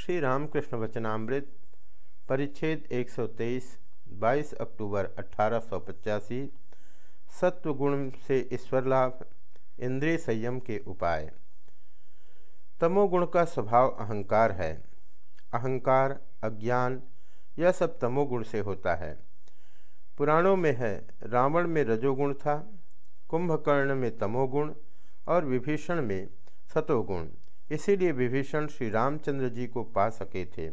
श्री रामकृष्ण वचनामृत, परिच्छेद 123 22 अक्टूबर अठारह सत्वगुण से ईश्वर लाभ, इंद्रिय संयम के उपाय। तमोगुण का स्वभाव अहंकार है। अहंकार, अज्ञान, यह सब तमोगुण से होता है। पुराणों में है, रावण में रजोगुण था, कुंभकर्ण में तमोगुण और विभीषण में सतोगुण। इसीलिए विभीषण श्री रामचंद्र जी को पा सके थे।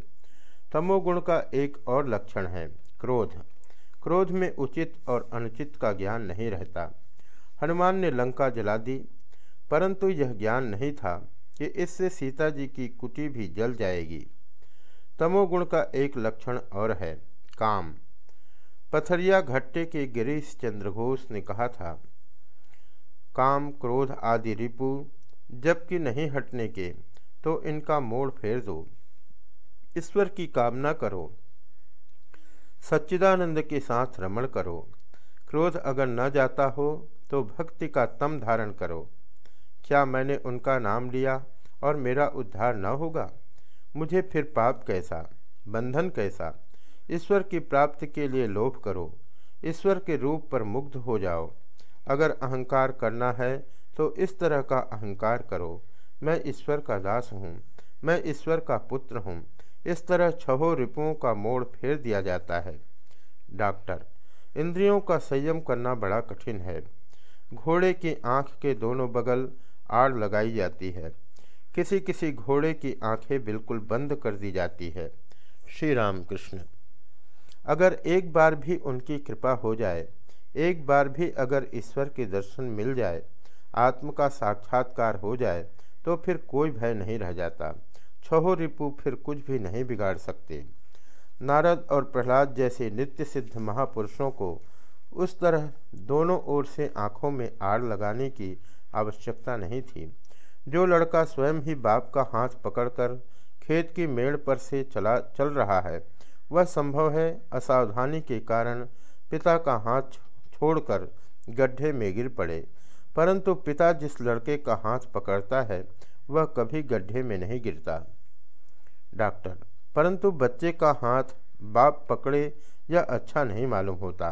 तमोगुण का एक और लक्षण है, क्रोध। क्रोध में उचित और अनुचित का ज्ञान नहीं रहता। हनुमान ने लंका जला दी, परंतु यह ज्ञान नहीं था कि इससे सीता जी की कुटी भी जल जाएगी। तमोगुण का एक लक्षण और है, काम। पथरिया घट्टे के गिरीश चंद्र घोष ने कहा था, काम, क्रोध आदि रिपु जबकि नहीं हटने के तो इनका मोड़ फेर दो। ईश्वर की कामना करो। सच्चिदानंद के साथ रमण करो। क्रोध अगर न जाता हो तो भक्ति का तम धारण करो। क्या मैंने उनका नाम लिया और मेरा उद्धार न होगा? मुझे फिर पाप कैसा? बंधन कैसा? ईश्वर की प्राप्ति के लिए लोभ करो। ईश्वर के रूप पर मुग्ध हो जाओ। अगर अहंकार करना है तो इस तरह का अहंकार करो। मैं ईश्वर का दास हूँ, मैं ईश्वर का पुत्र हूँ। इस तरह छहों रिपुओं का मोड़ फेर दिया जाता है। डॉक्टर, इंद्रियों का संयम करना बड़ा कठिन है। घोड़े की आँख के दोनों बगल आड़ लगाई जाती है। किसी किसी घोड़े की आँखें बिल्कुल बंद कर दी जाती है। श्री राम कृष्ण, अगर एक बार भी उनकी कृपा हो जाए, एक बार भी अगर ईश्वर के दर्शन मिल जाए आत्म का साक्षात्कार हो जाए तो फिर कोई भय नहीं रह जाता। छहो रिपु, फिर कुछ भी नहीं बिगाड़ सकते। नारद और प्रहलाद जैसे नित्य सिद्ध महापुरुषों को उस तरह दोनों ओर से आँखों में आड़ लगाने की आवश्यकता नहीं थी। जो लड़का स्वयं ही बाप का हाथ पकड़कर खेत की मेड़ पर से चला, चल रहा है, वह संभव है असावधानी के कारण पिता का हाथ छोड़कर गड्ढे में गिर पड़े। परंतु पिता जिस लड़के का हाथ पकड़ता है, वह कभी गड्ढे में नहीं गिरता। डॉक्टर, परंतु बच्चे का हाथ बाप पकड़े यह अच्छा नहीं मालूम होता।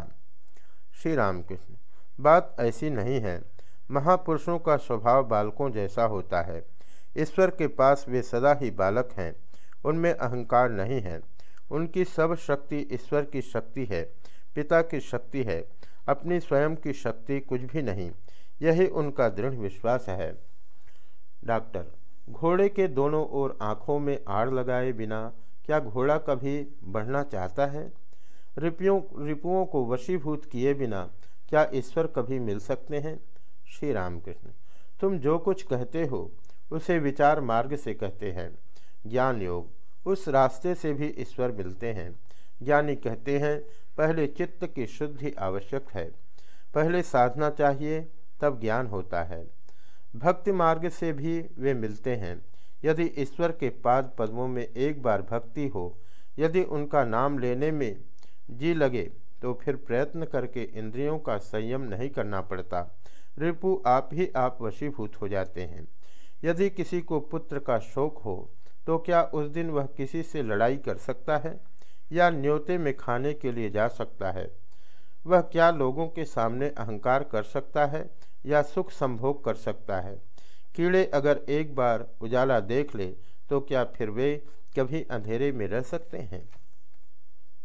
श्री रामकृष्ण, बात ऐसी नहीं है। महापुरुषों का स्वभाव बालकों जैसा होता है। ईश्वर के पास वे सदा ही बालक हैं, उनमें अहंकार नहीं है। उनकी सब शक्ति ईश्वर की शक्ति है, पिता की शक्ति है, अपनी स्वयं की शक्ति कुछ भी नहीं। यही उनका दृढ़ विश्वास है। डॉक्टर, घोड़े के दोनों ओर आँखों में आड़ लगाए बिना क्या घोड़ा कभी बढ़ना चाहता है? रिपियों, रिपुओं को वशीभूत किए बिना क्या ईश्वर कभी मिल सकते हैं? श्री रामकृष्ण, तुम जो कुछ कहते हो, उसे विचार मार्ग से कहते हैं। ज्ञान योग, उस रास्ते से भी ईश्वर मिलते हैं। ज्ञानी कहते हैं, पहले चित्त की शुद्धि आवश्यक है। पहले साधना चाहिए तब ज्ञान होता है। भक्ति मार्ग से भी वे मिलते हैं। यदि ईश्वर के पाद पद्मों में एक बार भक्ति हो, यदि उनका नाम लेने में जी लगे तो फिर प्रयत्न करके इंद्रियों का संयम नहीं करना पड़ता। रिपु आप ही आप वशीभूत हो जाते हैं। यदि किसी को पुत्र का शोक हो तो क्या उस दिन वह किसी से लड़ाई कर सकता है? या न्योते में खाने के लिए जा सकता है? वह क्या लोगों के सामने अहंकार कर सकता है? या सुख संभोग कर सकता है। कीड़े अगर एक बार उजाला देख ले तो क्या फिर वे कभी अंधेरे में रह सकते हैं?